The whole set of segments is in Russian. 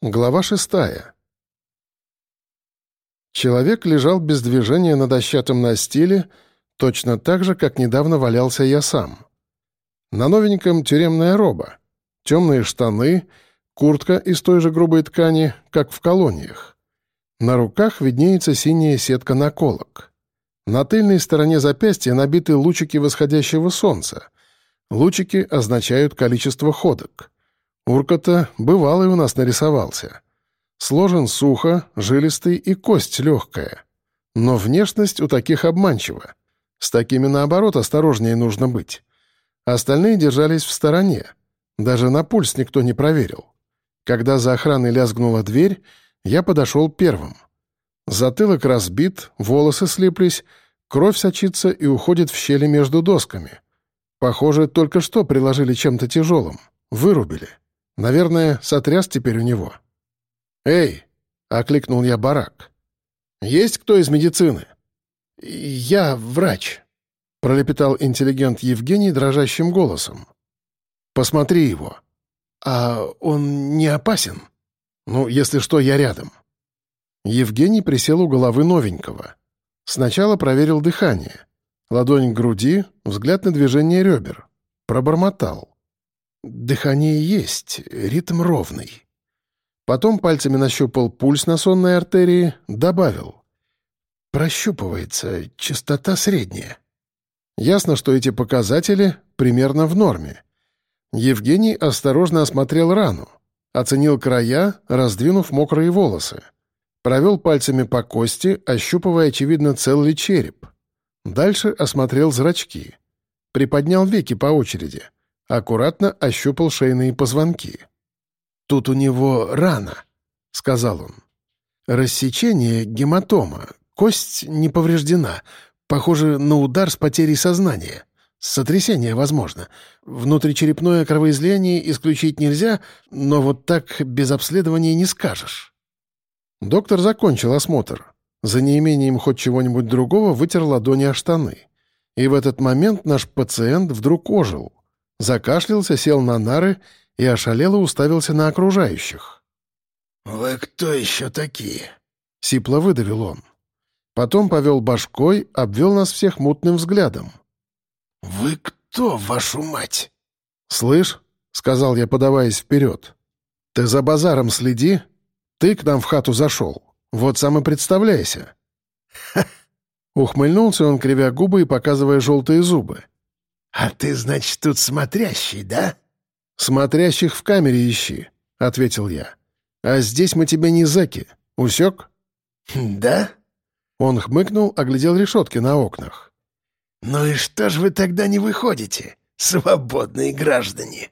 Глава шестая. Человек лежал без движения на дощатом настиле, точно так же, как недавно валялся я сам. На новеньком тюремная роба, темные штаны, куртка из той же грубой ткани, как в колониях. На руках виднеется синяя сетка наколок. На тыльной стороне запястья набиты лучики восходящего солнца. Лучики означают количество ходок — Уркота бывалый у нас нарисовался. Сложен сухо, жилистый и кость легкая. Но внешность у таких обманчива. С такими, наоборот, осторожнее нужно быть. Остальные держались в стороне. Даже на пульс никто не проверил. Когда за охраной лязгнула дверь, я подошел первым. Затылок разбит, волосы слиплись, кровь сочится и уходит в щели между досками. Похоже, только что приложили чем-то тяжелым. Вырубили. Наверное, сотряс теперь у него. «Эй!» — окликнул я барак. «Есть кто из медицины?» «Я врач», — пролепетал интеллигент Евгений дрожащим голосом. «Посмотри его». «А он не опасен?» «Ну, если что, я рядом». Евгений присел у головы новенького. Сначала проверил дыхание. Ладонь к груди, взгляд на движение ребер. Пробормотал. Дыхание есть, ритм ровный. Потом пальцами нащупал пульс на сонной артерии, добавил. Прощупывается, частота средняя. Ясно, что эти показатели примерно в норме. Евгений осторожно осмотрел рану, оценил края, раздвинув мокрые волосы. Провел пальцами по кости, ощупывая, очевидно, целый череп. Дальше осмотрел зрачки. Приподнял веки по очереди — аккуратно ощупал шейные позвонки. «Тут у него рана», — сказал он. «Рассечение гематома, кость не повреждена, похоже на удар с потерей сознания. Сотрясение возможно. Внутричерепное кровоизлияние исключить нельзя, но вот так без обследования не скажешь». Доктор закончил осмотр. За неимением хоть чего-нибудь другого вытер ладони о штаны. И в этот момент наш пациент вдруг ожил. Закашлялся, сел на нары и ошалело уставился на окружающих. «Вы кто еще такие?» — сипло выдавил он. Потом повел башкой, обвел нас всех мутным взглядом. «Вы кто, вашу мать?» «Слышь», — сказал я, подаваясь вперед, — «ты за базаром следи. Ты к нам в хату зашел. Вот сам и представляйся». Ухмыльнулся он, кривя губы и показывая желтые зубы. «А ты, значит, тут смотрящий, да?» «Смотрящих в камере ищи», — ответил я. «А здесь мы тебе не зэки. Усек?» «Да?» Он хмыкнул, оглядел решетки на окнах. «Ну и что ж вы тогда не выходите, свободные граждане?»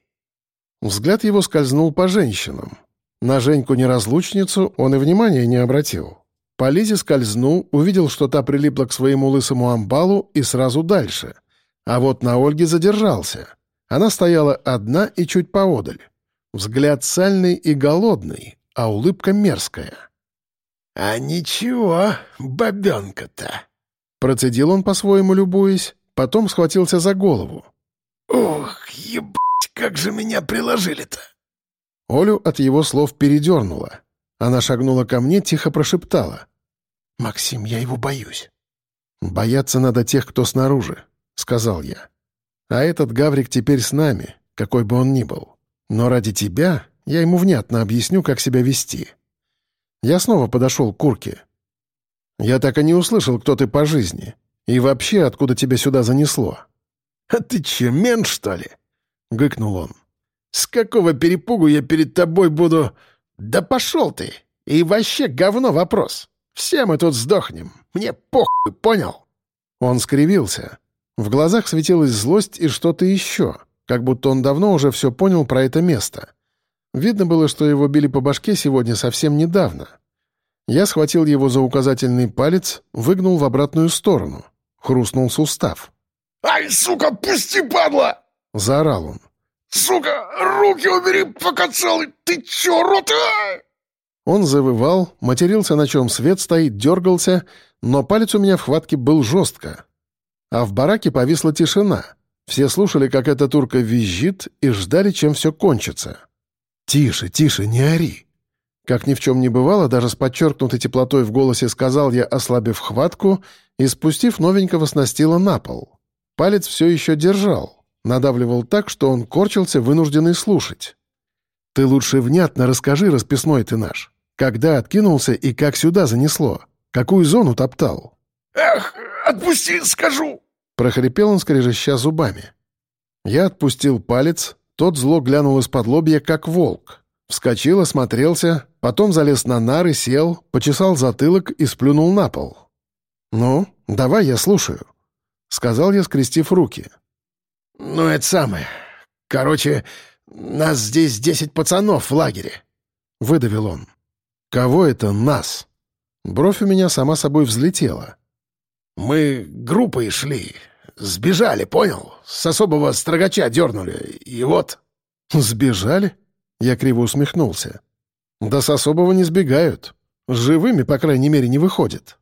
Взгляд его скользнул по женщинам. На Женьку-неразлучницу он и внимания не обратил. По Лизе скользнул, увидел, что та прилипла к своему лысому амбалу и сразу дальше — а вот на Ольге задержался. Она стояла одна и чуть поодаль. Взгляд сальный и голодный, а улыбка мерзкая. «А ничего, бабенка-то!» Процедил он по-своему, любуясь, потом схватился за голову. «Ух, ебать, как же меня приложили-то!» Олю от его слов передернула. Она шагнула ко мне, тихо прошептала. «Максим, я его боюсь». «Бояться надо тех, кто снаружи. — сказал я. «А этот Гаврик теперь с нами, какой бы он ни был. Но ради тебя я ему внятно объясню, как себя вести». Я снова подошел к Курке. «Я так и не услышал, кто ты по жизни. И вообще, откуда тебя сюда занесло?» «А ты че, мент, что ли?» — гыкнул он. «С какого перепугу я перед тобой буду...» «Да пошел ты! И вообще говно вопрос. Все мы тут сдохнем. Мне похуй, понял?» Он скривился. В глазах светилась злость и что-то еще, как будто он давно уже все понял про это место. Видно было, что его били по башке сегодня совсем недавно. Я схватил его за указательный палец, выгнул в обратную сторону. Хрустнул сустав. «Ай, сука, пусти, падла!» — заорал он. «Сука, руки убери, пока целый! Ты чё, рот? Ай!» Он завывал, матерился, на чем свет стоит, дергался, но палец у меня в хватке был жестко, а в бараке повисла тишина. Все слушали, как эта турка визжит, и ждали, чем все кончится. «Тише, тише, не ори!» Как ни в чем не бывало, даже с подчеркнутой теплотой в голосе сказал я, ослабив хватку, и, спустив новенького с настила на пол. Палец все еще держал, надавливал так, что он корчился, вынужденный слушать. «Ты лучше внятно расскажи, расписной ты наш. Когда откинулся и как сюда занесло? Какую зону топтал?» «Эх, отпусти, скажу!» — прохрипел он, скрежеща зубами. Я отпустил палец, тот зло глянул из-под лобья, как волк. Вскочил, осмотрелся, потом залез на нары, сел, почесал затылок и сплюнул на пол. «Ну, давай я слушаю», — сказал я, скрестив руки. «Ну, это самое. Короче, нас здесь десять пацанов в лагере», — выдавил он. «Кого это нас?» Бровь у меня сама собой взлетела. «Мы группой шли. Сбежали, понял? С особого строгача дернули. И вот...» «Сбежали?» Я криво усмехнулся. «Да с особого не сбегают. Живыми, по крайней мере, не выходят».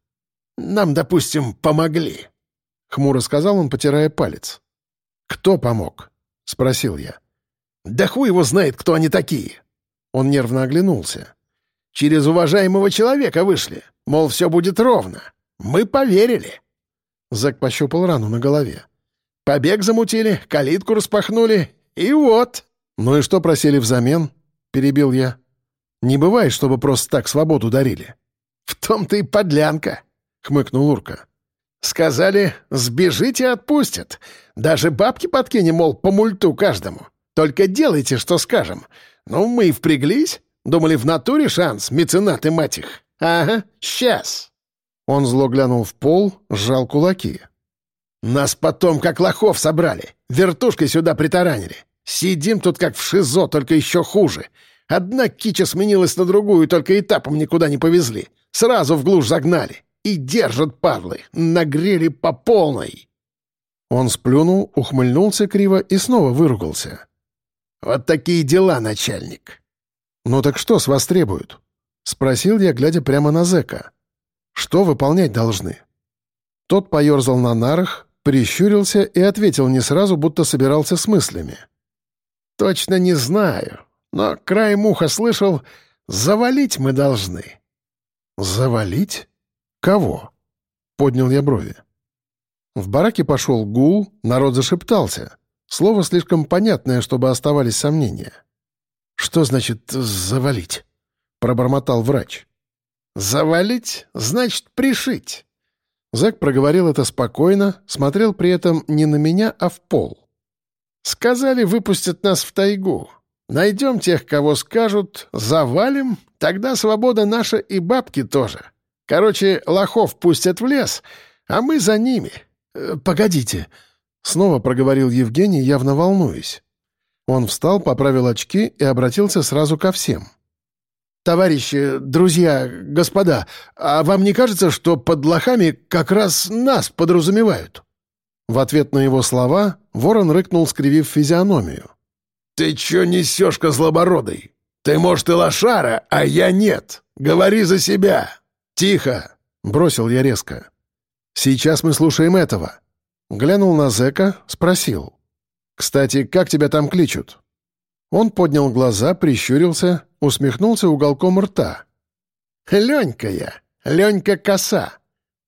«Нам, допустим, помогли», — хмуро сказал он, потирая палец. «Кто помог?» — спросил я. «Да хуй его знает, кто они такие!» Он нервно оглянулся. «Через уважаемого человека вышли. Мол, все будет ровно. Мы поверили». Зак пощупал рану на голове. «Побег замутили, калитку распахнули, и вот». «Ну и что просили взамен?» — перебил я. «Не бывает, чтобы просто так свободу дарили». «В том-то и подлянка», — хмыкнул Урка. «Сказали, сбежите отпустят. Даже бабки подкинем, мол, по мульту каждому. Только делайте, что скажем. Ну, мы и впряглись. Думали, в натуре шанс, меценаты мать их. Ага, сейчас». Он зло глянул в пол, сжал кулаки. «Нас потом как лохов собрали. Вертушкой сюда притаранили. Сидим тут как в ШИЗО, только еще хуже. Одна кича сменилась на другую, только этапом никуда не повезли. Сразу в глушь загнали. И держат, падлы. Нагрели по полной». Он сплюнул, ухмыльнулся криво и снова выругался. «Вот такие дела, начальник». «Ну так что с вас требуют?» — спросил я, глядя прямо на зэка. «Что выполнять должны?» Тот поерзал на нарах, прищурился и ответил не сразу, будто собирался с мыслями. «Точно не знаю, но краем уха слышал, завалить мы должны». «Завалить? Кого?» — поднял я брови. В бараке пошел гул, народ зашептался. Слово слишком понятное, чтобы оставались сомнения. «Что значит «завалить»?» — пробормотал врач. «Завалить значит пришить». Зэк проговорил это спокойно, смотрел при этом не на меня, а в пол. «Сказали, выпустят нас в тайгу. Найдем тех, кого скажут, завалим, тогда свобода наша и бабки тоже. Короче, лохов пустят в лес, а мы за ними. Э, погодите», — снова проговорил Евгений, явно волнуясь. Он встал, поправил очки и обратился сразу ко всем. «Товарищи, друзья, господа, а вам не кажется, что под лохами как раз нас подразумевают?» В ответ на его слова ворон рыкнул, скривив физиономию. «Ты чё несёшь, козлобородый? Ты, может, и лошара, а я нет. Говори за себя. Тихо!» — бросил я резко. «Сейчас мы слушаем этого». Глянул на зэка, спросил. «Кстати, как тебя там кличут?» Он поднял глаза, прищурился, усмехнулся уголком рта. «Ленька я, Ленька Коса.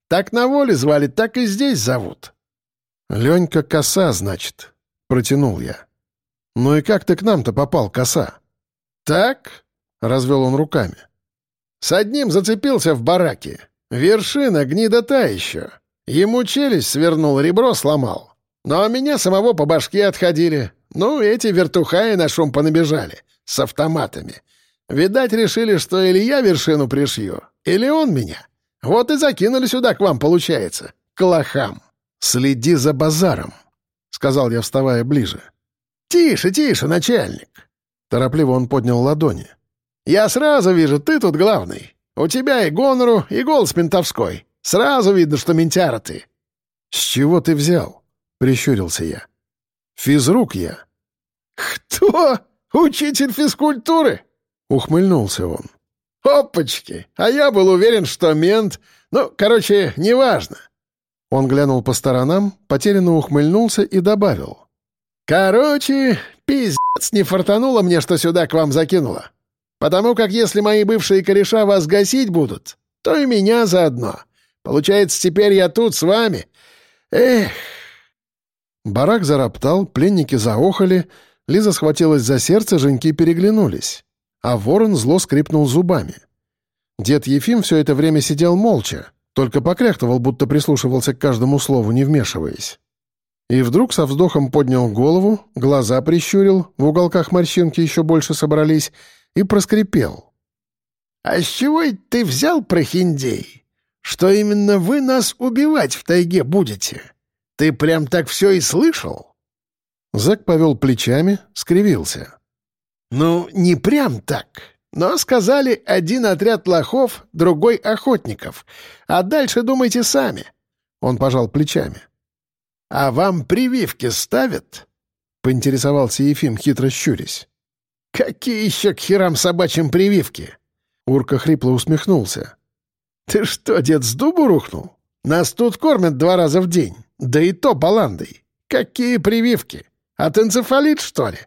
Так на воле звали, так и здесь зовут». «Ленька Коса, значит», — протянул я. «Ну и как ты к нам-то попал, Коса?» «Так?» — развел он руками. «С одним зацепился в бараке. Вершина гнида та еще. Ему челюсть свернул, ребро сломал. Но меня самого по башке отходили. Ну, эти вертухаи на шум понабежали. С автоматами. Видать, решили, что или я вершину пришью, или он меня. Вот и закинули сюда к вам, получается. К лохам. «Следи за базаром», — сказал я, вставая ближе. «Тише, тише, начальник!» Торопливо он поднял ладони. «Я сразу вижу, ты тут главный. У тебя и гонору, и голос ментовской. Сразу видно, что ментяра ты». «С чего ты взял?» — прищурился я. «Физрук я». «Кто? Учитель физкультуры?» — ухмыльнулся он. «Опачки! А я был уверен, что мент... Ну, короче, неважно». Он глянул по сторонам, потерянно ухмыльнулся и добавил. «Короче, пиздец не фартануло мне, что сюда к вам закинуло. Потому как если мои бывшие кореша вас гасить будут, то и меня заодно. Получается, теперь я тут с вами. Эх!» Барак зароптал, пленники заохали, Лиза схватилась за сердце, женьки переглянулись. А ворон зло скрипнул зубами. Дед Ефим все это время сидел молча, только покряхтывал, будто прислушивался к каждому слову, не вмешиваясь. И вдруг со вздохом поднял голову, глаза прищурил, в уголках морщинки еще больше собрались, и проскрипел. «А с чего ты взял, прохиндей, что именно вы нас убивать в тайге будете? Ты прям так все и слышал?» Зэк повел плечами, скривился. «Ну, не прям так, но сказали один отряд лохов, другой — охотников, а дальше думайте сами». Он пожал плечами. «А вам прививки ставят?» — поинтересовался Ефим, хитро щурясь. «Какие еще к херам собачьим прививки?» Урка хрипло усмехнулся. «Ты что, дед, с дубу рухнул? Нас тут кормят два раза в день, да и то баландой. Какие прививки? От энцефалит, что ли?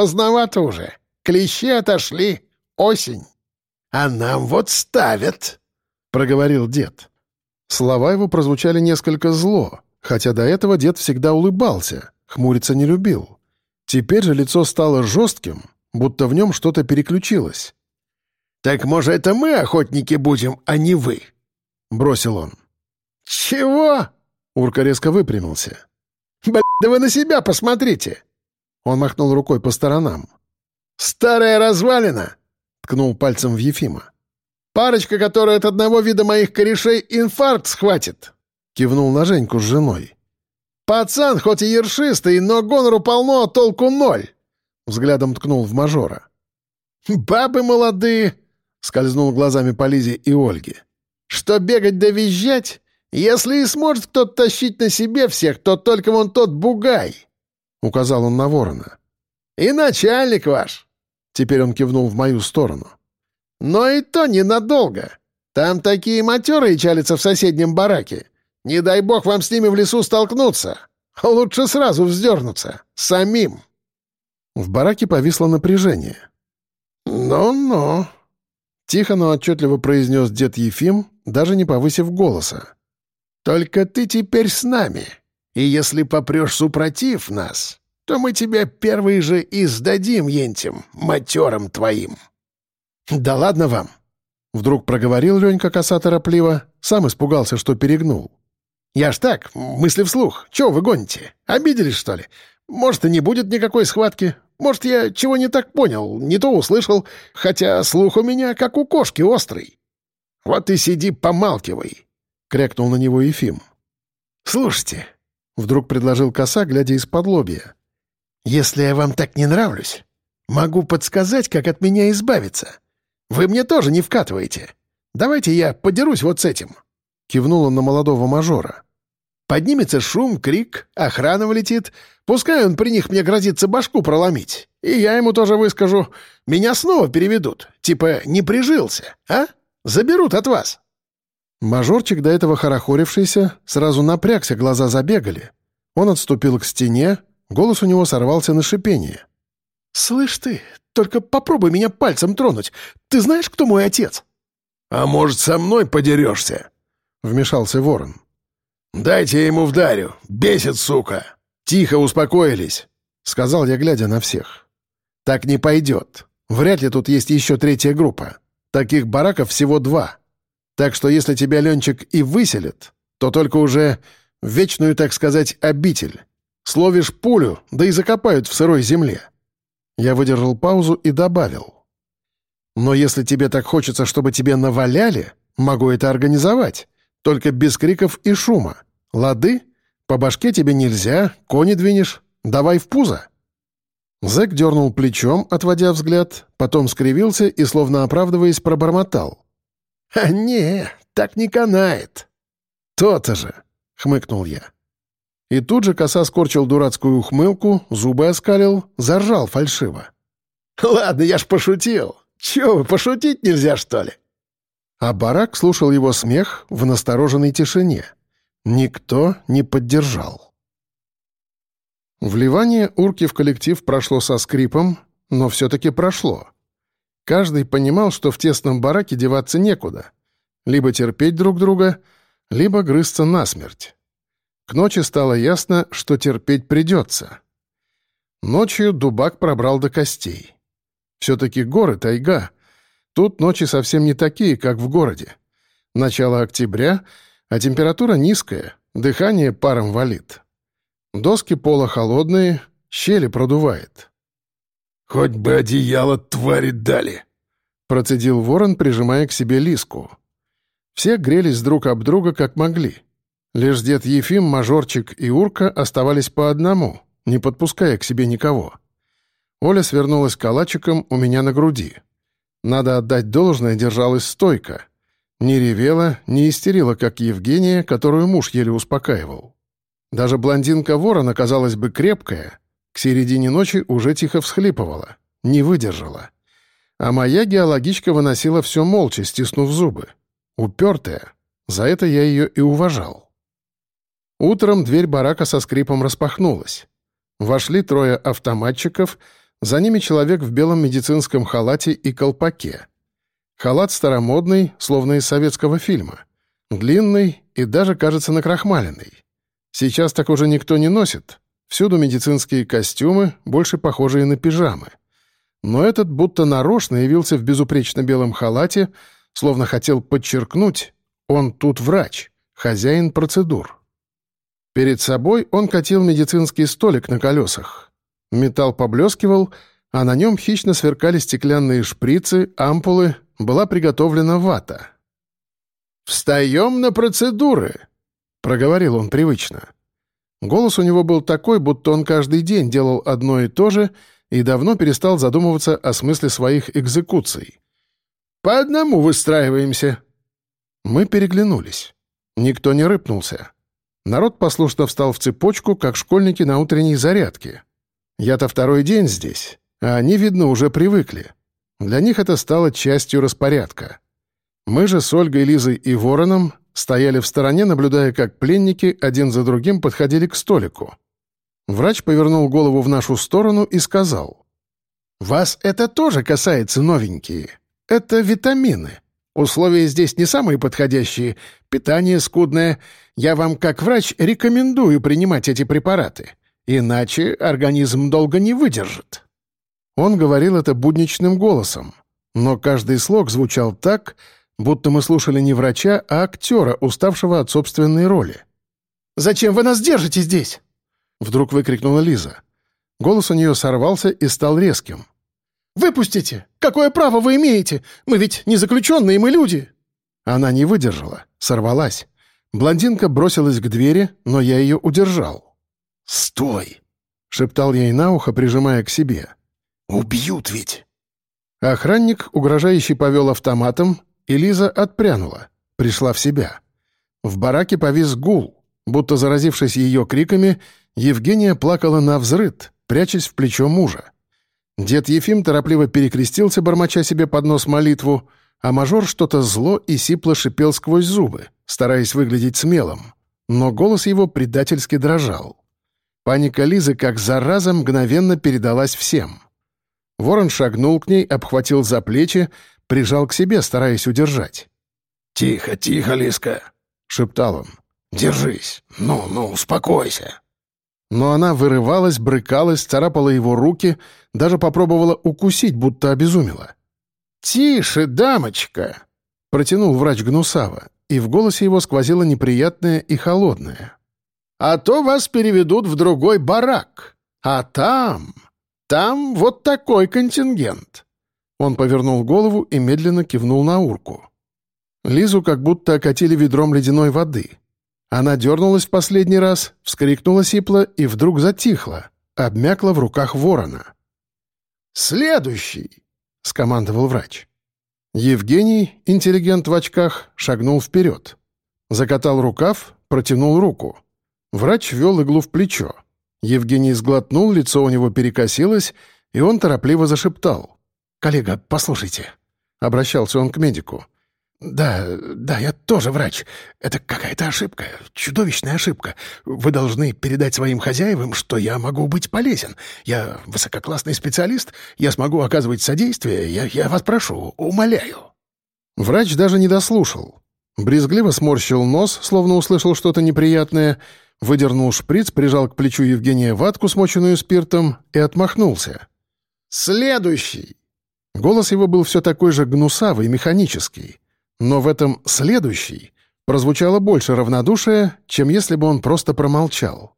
Поздновато уже. Клещи отошли. Осень. А нам вот ставят», — проговорил дед. Слова его прозвучали несколько зло, хотя до этого дед всегда улыбался, хмуриться не любил. Теперь же лицо стало жестким, будто в нем что-то переключилось. «Так, может, это мы охотники будем, а не вы?» — бросил он. «Чего?» — Урка резко выпрямился. «Бля, да вы на себя посмотрите!» Он махнул рукой по сторонам. «Старая развалина!» — ткнул пальцем в Ефима. «Парочка, которая от одного вида моих корешей инфаркт схватит!» — кивнул на Женьку с женой. «Пацан хоть и ершистый, но гонору полно, а толку ноль!» Взглядом ткнул в мажора. «Бабы молодые!» — скользнул глазами по Лизе и Ольге. «Что бегать да визжать? Если и сможет кто-то тащить на себе всех, то только вон тот бугай!» — указал он на ворона. «И начальник ваш!» — теперь он кивнул в мою сторону. «Но и то ненадолго. Там такие матерые чалятся в соседнем бараке. Не дай бог вам с ними в лесу столкнуться. Лучше сразу вздернуться. Самим!» В бараке повисло напряжение. «Ну-ну», — тихо, но отчетливо произнес дед Ефим, даже не повысив голоса. «Только ты теперь с нами, и если попрешь супротив нас, то мы тебя первые же и сдадим ентим, матерам твоим». «Да ладно вам!» — вдруг проговорил Ленька коса торопливо, сам испугался, что перегнул. «Я ж так, мысли вслух. Чего вы гоните? Обиделись, что ли? Может, и не будет никакой схватки. Может, я чего не так понял, не то услышал, хотя слух у меня, как у кошки, острый. Вот и сиди, помалкивай», — крякнул на него Ефим. «Слушайте», — вдруг предложил коса, глядя из-под лобья. «Если я вам так не нравлюсь, могу подсказать, как от меня избавиться. Вы мне тоже не вкатываете. Давайте я подерусь вот с этим», — кивнул он на молодого мажора. Поднимется шум, крик, охрана влетит. Пускай он при них мне грозится башку проломить. И я ему тоже выскажу. Меня снова переведут. Типа не прижился, а? Заберут от вас». Мажорчик, до этого хорохорившийся, сразу напрягся, глаза забегали. Он отступил к стене, голос у него сорвался на шипение. «Слышь ты, только попробуй меня пальцем тронуть. Ты знаешь, кто мой отец?» «А может, со мной подерешься?» — вмешался ворон. «Дайте я ему вдарю! Бесит, сука!» «Тихо, успокоились!» — сказал я, глядя на всех. «Так не пойдет. Вряд ли тут есть еще третья группа. Таких бараков всего два. Так что если тебя, Ленчик, и выселят, то только уже в вечную, так сказать, обитель. Словишь пулю, да и закопают в сырой земле». Я выдержал паузу и добавил. «Но если тебе так хочется, чтобы тебе наваляли, могу это организовать. Только без криков и шума. Лады? По башке тебе нельзя, кони двинешь. Давай в пузо». Зэк дернул плечом, отводя взгляд, потом скривился и, словно оправдываясь, пробормотал. «А не, так не канает». «То-то же», — хмыкнул я. И тут же коса скорчил дурацкую ухмылку, зубы оскалил, заржал фальшиво. «Ладно, я ж пошутил. Чего вы, пошутить нельзя, что ли?» А барак слушал его смех в настороженной тишине. Никто не поддержал. Вливание урки в коллектив прошло со скрипом, но все-таки прошло. Каждый понимал, что в тесном бараке деваться некуда. Либо терпеть друг друга, либо грызться насмерть. К ночи стало ясно, что терпеть придется. Ночью дубак пробрал до костей. Все-таки горы, тайга. Тут ночи совсем не такие, как в городе. Начало октября, а температура низкая, дыхание паром валит. Доски пола холодные, щели продувает. «Хоть бы одеяло твари дали!» Процедил ворон, прижимая к себе лиску. Все грелись друг об друга, как могли. Лишь дед Ефим, Мажорчик и Урка оставались по одному, не подпуская к себе никого. Оля свернулась калачиком у меня на груди. Надо отдать должное, держалась стойко. Не ревела, не истерила, как Евгения, которую муж еле успокаивал. Даже блондинка ворона, казалось бы, крепкая, к середине ночи уже тихо всхлипывала, не выдержала. А моя геологичка выносила все молча, стиснув зубы. Упертая. За это я ее и уважал. Утром дверь барака со скрипом распахнулась. Вошли трое автоматчиков, за ними человек в белом медицинском халате и колпаке. Халат старомодный, словно из советского фильма. Длинный и даже, кажется, накрахмаленный. Сейчас так уже никто не носит. Всюду медицинские костюмы, больше похожие на пижамы. Но этот будто нарочно явился в безупречно белом халате, словно хотел подчеркнуть, он тут врач, хозяин процедур. Перед собой он катил медицинский столик на колесах. Металл поблескивал, а на нем хищно сверкали стеклянные шприцы, ампулы, была приготовлена вата. «Встаем на процедуры!» — проговорил он привычно. Голос у него был такой, будто он каждый день делал одно и то же и давно перестал задумываться о смысле своих экзекуций. «По одному выстраиваемся». Мы переглянулись. Никто не рыпнулся. Народ послушно встал в цепочку, как школьники на утренней зарядке. Я-то второй день здесь, а они, видно, уже привыкли. Для них это стало частью распорядка. Мы же с Ольгой, Лизой и Вороном стояли в стороне, наблюдая, как пленники один за другим подходили к столику. Врач повернул голову в нашу сторону и сказал. «Вас это тоже касается, новенькие. Это витамины. Условия здесь не самые подходящие, питание скудное. Я вам, как врач, рекомендую принимать эти препараты. Иначе организм долго не выдержит». Он говорил это будничным голосом, но каждый слог звучал так, будто мы слушали не врача, а актера, уставшего от собственной роли. «Зачем вы нас держите здесь?» Вдруг выкрикнула Лиза. Голос у нее сорвался и стал резким. «Выпустите! Какое право вы имеете? Мы ведь не заключенные, мы люди!» Она не выдержала, сорвалась. Блондинка бросилась к двери, но я ее удержал. «Стой!» — шептал ей на ухо, прижимая к себе. «Убьют ведь!» Охранник, угрожающий, повел автоматом, и Лиза отпрянула, пришла в себя. В бараке повис гул, будто заразившись ее криками, Евгения плакала на взрыд, прячась в плечо мужа. Дед Ефим торопливо перекрестился, бормоча себе под нос молитву, а мажор что-то зло и сипло шипел сквозь зубы, стараясь выглядеть смелым. Но голос его предательски дрожал. Паника Лизы, как зараза, мгновенно передалась всем. Ворон шагнул к ней, обхватил за плечи, прижал к себе, стараясь удержать. «Тихо, тихо, Лиска!» — шептал он. «Держись! Ну, ну, успокойся!» Но она вырывалась, брыкалась, царапала его руки, даже попробовала укусить, будто обезумела. «Тише, дамочка!» — протянул врач Гнусава, и в голосе его сквозило неприятное и холодное. «А то вас переведут в другой барак, а там...» Там вот такой контингент». Он повернул голову и медленно кивнул на урку. Лизу как будто окатили ведром ледяной воды. Она дернулась в последний раз, вскрикнула сипло и вдруг затихла, обмякла в руках ворона. «Следующий!» — скомандовал врач. Евгений, интеллигент в очках, шагнул вперед. Закатал рукав, протянул руку. Врач ввел иглу в плечо. Евгений сглотнул, лицо у него перекосилось, и он торопливо зашептал. «Коллега, послушайте». Обращался он к медику. «Да, да, я тоже врач. Это какая-то ошибка, чудовищная ошибка. Вы должны передать своим хозяевам, что я могу быть полезен. Я высококлассный специалист, я смогу оказывать содействие, я, я вас прошу, умоляю». Врач даже не дослушал. Брезгливо сморщил нос, словно услышал что-то неприятное, выдернул шприц, прижал к плечу Евгения ватку, смоченную спиртом, и отмахнулся. «Следующий!» Голос его был все такой же гнусавый, механический. Но в этом «следующий» прозвучало больше равнодушия, чем если бы он просто промолчал.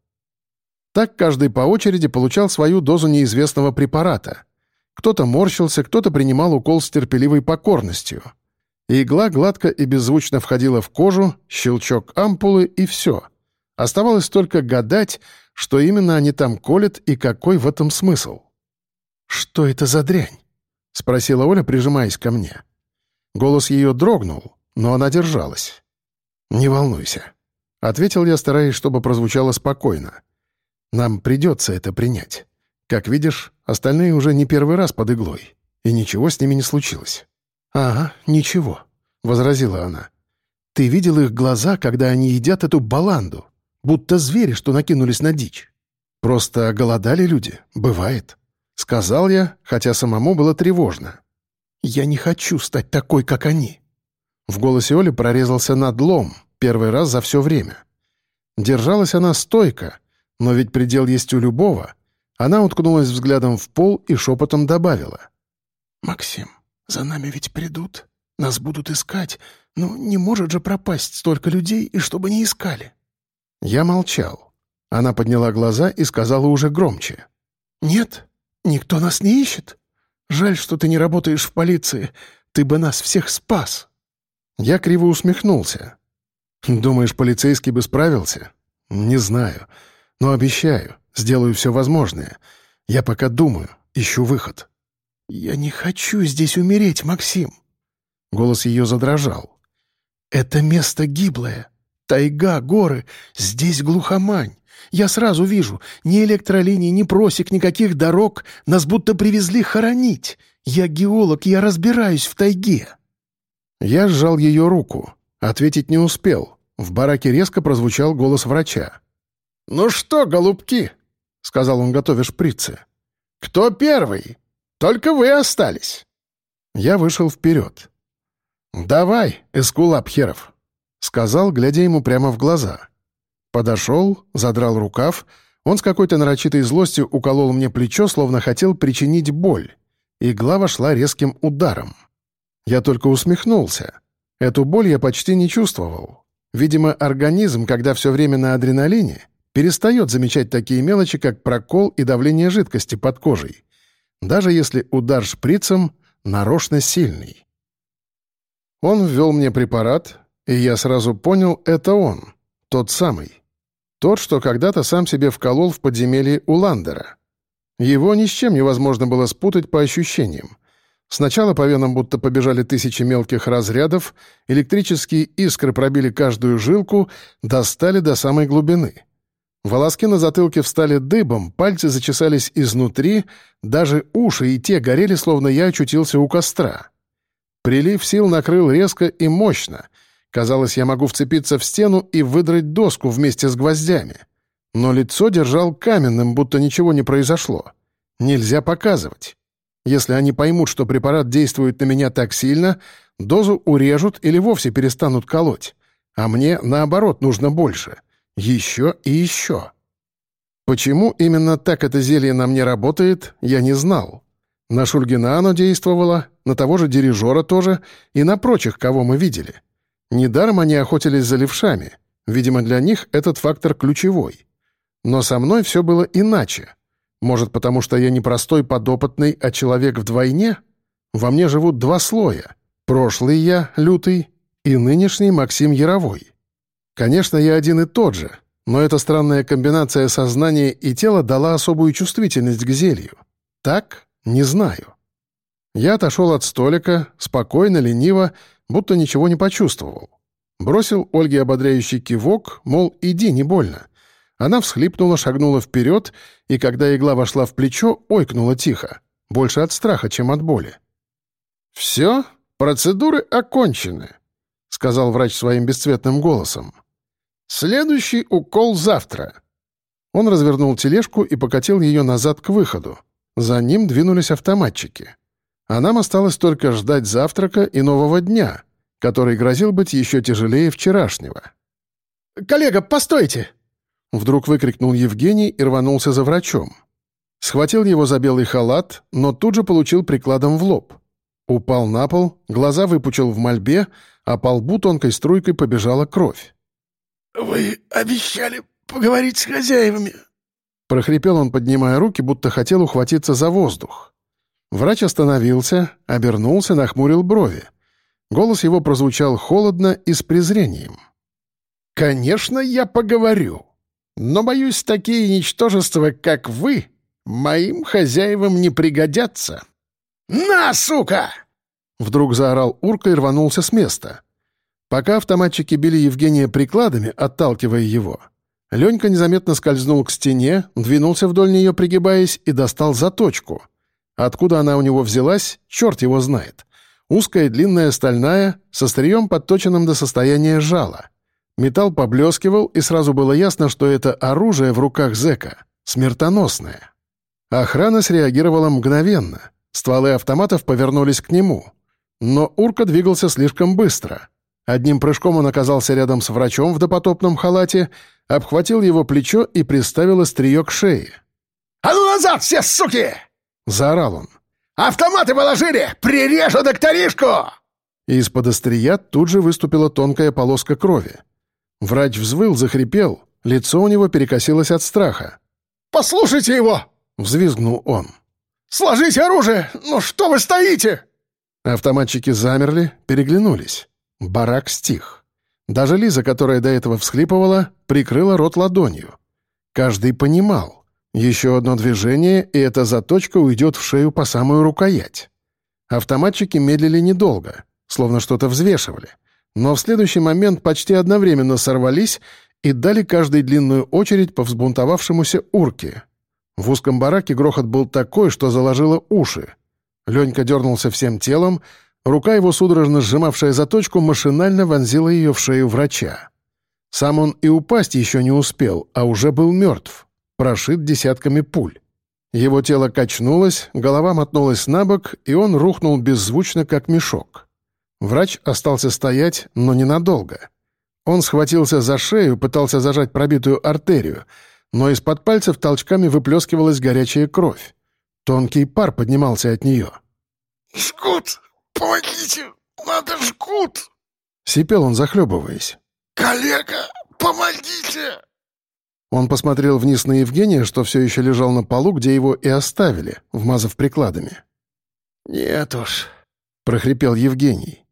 Так каждый по очереди получал свою дозу неизвестного препарата. Кто-то морщился, кто-то принимал укол с терпеливой покорностью. Игла гладко и беззвучно входила в кожу, щелчок ампулы и все. Оставалось только гадать, что именно они там колят и какой в этом смысл. «Что это за дрянь?» — спросила Оля, прижимаясь ко мне. Голос ее дрогнул, но она держалась. «Не волнуйся», — ответил я, стараясь, чтобы прозвучало спокойно. «Нам придется это принять. Как видишь, остальные уже не первый раз под иглой, и ничего с ними не случилось». «Ага, ничего», — возразила она. «Ты видел их глаза, когда они едят эту баланду, будто звери, что накинулись на дичь. Просто голодали люди, бывает». Сказал я, хотя самому было тревожно. «Я не хочу стать такой, как они». В голосе Оли прорезался надлом, первый раз за все время. Держалась она стойко, но ведь предел есть у любого. Она уткнулась взглядом в пол и шепотом добавила. «Максим, за нами ведь придут, нас будут искать. Ну, не может же пропасть столько людей, и чтобы не искали». Я молчал. Она подняла глаза и сказала уже громче. «Нет, никто нас не ищет. Жаль, что ты не работаешь в полиции. Ты бы нас всех спас». Я криво усмехнулся. «Думаешь, полицейский бы справился? Не знаю. Но обещаю, сделаю все возможное. Я пока думаю, ищу выход». «Я не хочу здесь умереть, Максим!» Голос ее задрожал. «Это место гиблое. Тайга, горы. Здесь глухомань. Я сразу вижу, ни электролиний, ни просек, никаких дорог. Нас будто привезли хоронить. Я геолог, я разбираюсь в тайге». Я сжал ее руку. Ответить не успел. В бараке резко прозвучал голос врача. «Ну что, голубки?» — сказал он, готовя шприцы. «Кто первый? Только вы остались». Я вышел вперед. «Давай, Эскулап Херов», — сказал, глядя ему прямо в глаза. Подошел, задрал рукав, он с какой-то нарочитой злостью уколол мне плечо, словно хотел причинить боль. Игла вошла резким ударом. Я только усмехнулся. Эту боль я почти не чувствовал. Видимо, организм, когда все время на адреналине, перестает замечать такие мелочи, как прокол и давление жидкости под кожей, даже если удар шприцем нарочно сильный. Он ввел мне препарат, и я сразу понял, это он, тот самый. Тот, что когда-то сам себе вколол в подземелье у Ландера. Его ни с чем невозможно было спутать по ощущениям. Сначала по венам будто побежали тысячи мелких разрядов, электрические искры пробили каждую жилку, достали до самой глубины. Волоски на затылке встали дыбом, пальцы зачесались изнутри, даже уши и те горели, словно я очутился у костра. Прилив сил накрыл резко и мощно — Казалось, я могу вцепиться в стену и выдрать доску вместе с гвоздями. Но лицо держал каменным, будто ничего не произошло. Нельзя показывать. Если они поймут, что препарат действует на меня так сильно, дозу урежут или вовсе перестанут колоть. А мне, наоборот, нужно больше. Еще и еще. Почему именно так это зелье на мне работает, я не знал. На Шульгина оно действовало, на того же дирижера тоже и на прочих, кого мы видели. Недаром они охотились за левшами. Видимо, для них этот фактор ключевой. Но со мной все было иначе. Может, потому что я не простой подопытный, а человек вдвойне? Во мне живут два слоя. Прошлый я, лютый, и нынешний Максим Яровой. Конечно, я один и тот же, но эта странная комбинация сознания и тела дала особую чувствительность к зелью. Так? Не знаю. Я отошел от столика, спокойно, лениво, будто ничего не почувствовал. Бросил Ольге ободряющий кивок, мол, иди, не больно. Она всхлипнула, шагнула вперед, и когда игла вошла в плечо, ойкнула тихо. Больше от страха, чем от боли. «Все? Процедуры окончены. сказал врач своим бесцветным голосом. «Следующий укол завтра». Он развернул тележку и покатил ее назад к выходу. За ним двинулись автоматчики. А нам осталось только ждать завтрака и нового дня, который грозил быть еще тяжелее вчерашнего. «Коллега, постойте!» Вдруг выкрикнул Евгений и рванулся за врачом. Схватил его за белый халат, но тут же получил прикладом в лоб. Упал на пол, глаза выпучил в мольбе, а по лбу тонкой струйкой побежала кровь. «Вы обещали поговорить с хозяевами», Прохрипел он, поднимая руки, будто хотел ухватиться за воздух. Врач остановился, обернулся, нахмурил брови. Голос его прозвучал холодно и с презрением. «Конечно, я поговорю. Но, боюсь, такие ничтожества, как вы, моим хозяевам не пригодятся». «На, сука!» Вдруг заорал Урка и рванулся с места. Пока автоматчики били Евгения прикладами, отталкивая его, Ленька незаметно скользнул к стене, двинулся вдоль нее, пригибаясь, и достал заточку. Откуда она у него взялась, черт его знает. Узкая, длинная, стальная, со стрием подточенным до состояния жала. Металл поблескивал, и сразу было ясно, что это оружие в руках зэка. Смертоносное. Охрана среагировала мгновенно. Стволы автоматов повернулись к нему. Но Урка двигался слишком быстро. Одним прыжком он оказался рядом с врачом в допотопном халате, обхватил его плечо и приставил острие к шее. «А ну назад, все суки!» — заорал он. «Автоматы положили! Прирежу докторишку!» Из-под острия тут же выступила тонкая полоска крови. Врач взвыл, захрипел, лицо у него перекосилось от страха. «Послушайте его!» — взвизгнул он. «Сложите оружие! Ну что вы стоите?» Автоматчики замерли, переглянулись. Барак стих. Даже Лиза, которая до этого всхлипывала, прикрыла рот ладонью. Каждый понимал. Еще одно движение, и эта заточка уйдет в шею по самую рукоять. Автоматчики медлили недолго, словно что-то взвешивали. Но в следующий момент почти одновременно сорвались и дали каждой длинную очередь по взбунтовавшемуся урке. В узком бараке грохот был такой, что заложило уши. Ленька дернулся всем телом, Рука его, судорожно сжимавшая заточку, машинально вонзила ее в шею врача. Сам он и упасть еще не успел, а уже был мертв, прошит десятками пуль. Его тело качнулось, голова мотнулась на бок, и он рухнул беззвучно, как мешок. Врач остался стоять, но ненадолго. Он схватился за шею, пытался зажать пробитую артерию, но из-под пальцев толчками выплескивалась горячая кровь. Тонкий пар поднимался от нее. «Жгут! «Помогите! Надо жгут!» Сипел он, захлебываясь. «Коллега, помогите!» Он посмотрел вниз на Евгения, что все еще лежал на полу, где его и оставили, вмазав прикладами. «Нет уж», — прохрипел Евгений.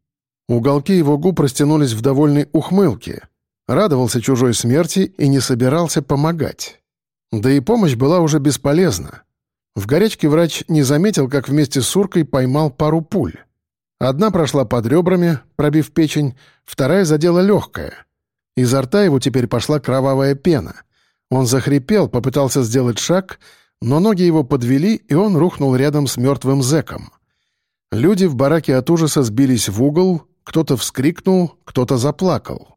Уголки его губ растянулись в довольной ухмылке. Радовался чужой смерти и не собирался помогать. Да и помощь была уже бесполезна. В горячке врач не заметил, как вместе с Уркой поймал пару пуль. Одна прошла под ребрами, пробив печень, вторая задела легкое. Изо рта его теперь пошла кровавая пена. Он захрипел, попытался сделать шаг, но ноги его подвели, и он рухнул рядом с мертвым зэком. Люди в бараке от ужаса сбились в угол, кто-то вскрикнул, кто-то заплакал.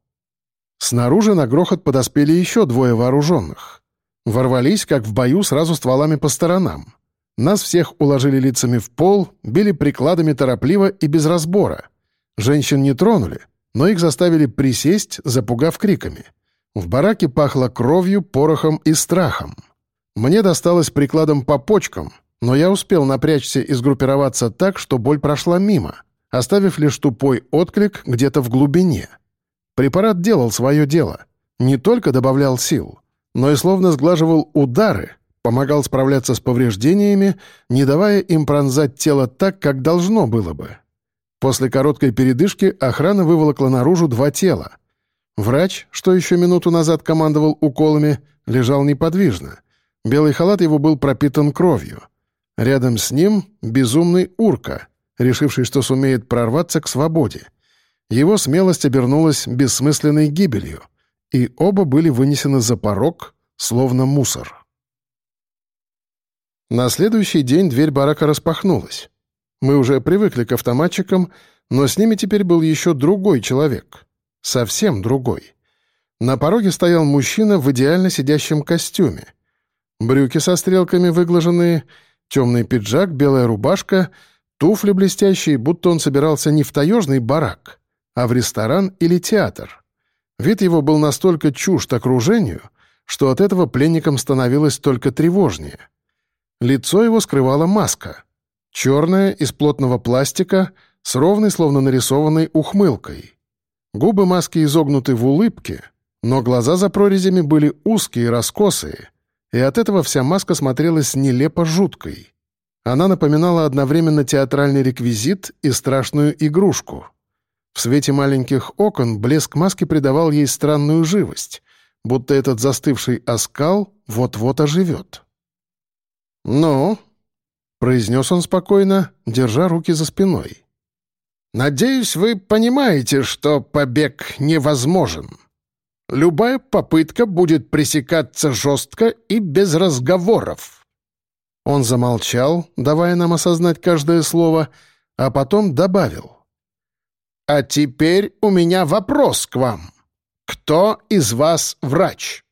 Снаружи на грохот подоспели еще двое вооруженных. Ворвались, как в бою, сразу стволами по сторонам. Нас всех уложили лицами в пол, били прикладами торопливо и без разбора. Женщин не тронули, но их заставили присесть, запугав криками. В бараке пахло кровью, порохом и страхом. Мне досталось прикладом по почкам, но я успел напрячься и сгруппироваться так, что боль прошла мимо, оставив лишь тупой отклик где-то в глубине. Препарат делал свое дело. Не только добавлял сил, но и словно сглаживал удары, помогал справляться с повреждениями, не давая им пронзать тело так, как должно было бы. После короткой передышки охрана выволокла наружу два тела. Врач, что еще минуту назад командовал уколами, лежал неподвижно. Белый халат его был пропитан кровью. Рядом с ним безумный урка, решивший, что сумеет прорваться к свободе. Его смелость обернулась бессмысленной гибелью, и оба были вынесены за порог, словно мусор. На следующий день дверь барака распахнулась. Мы уже привыкли к автоматчикам, но с ними теперь был еще другой человек. Совсем другой. На пороге стоял мужчина в идеально сидящем костюме. Брюки со стрелками выглаженные, темный пиджак, белая рубашка, туфли блестящие, будто он собирался не в таежный барак, а в ресторан или театр. Вид его был настолько чужд окружению, что от этого пленникам становилось только тревожнее. Лицо его скрывала маска. Черная, из плотного пластика, с ровной, словно нарисованной ухмылкой. Губы маски изогнуты в улыбке, но глаза за прорезями были узкие и раскосые, и от этого вся маска смотрелась нелепо жуткой. Она напоминала одновременно театральный реквизит и страшную игрушку. В свете маленьких окон блеск маски придавал ей странную живость, будто этот застывший оскал вот-вот оживет. «Ну?» — произнес он спокойно, держа руки за спиной. «Надеюсь, вы понимаете, что побег невозможен». Любая попытка будет пресекаться жестко и без разговоров». Он замолчал, давая нам осознать каждое слово, а потом добавил. «А теперь у меня вопрос к вам. Кто из вас врач?»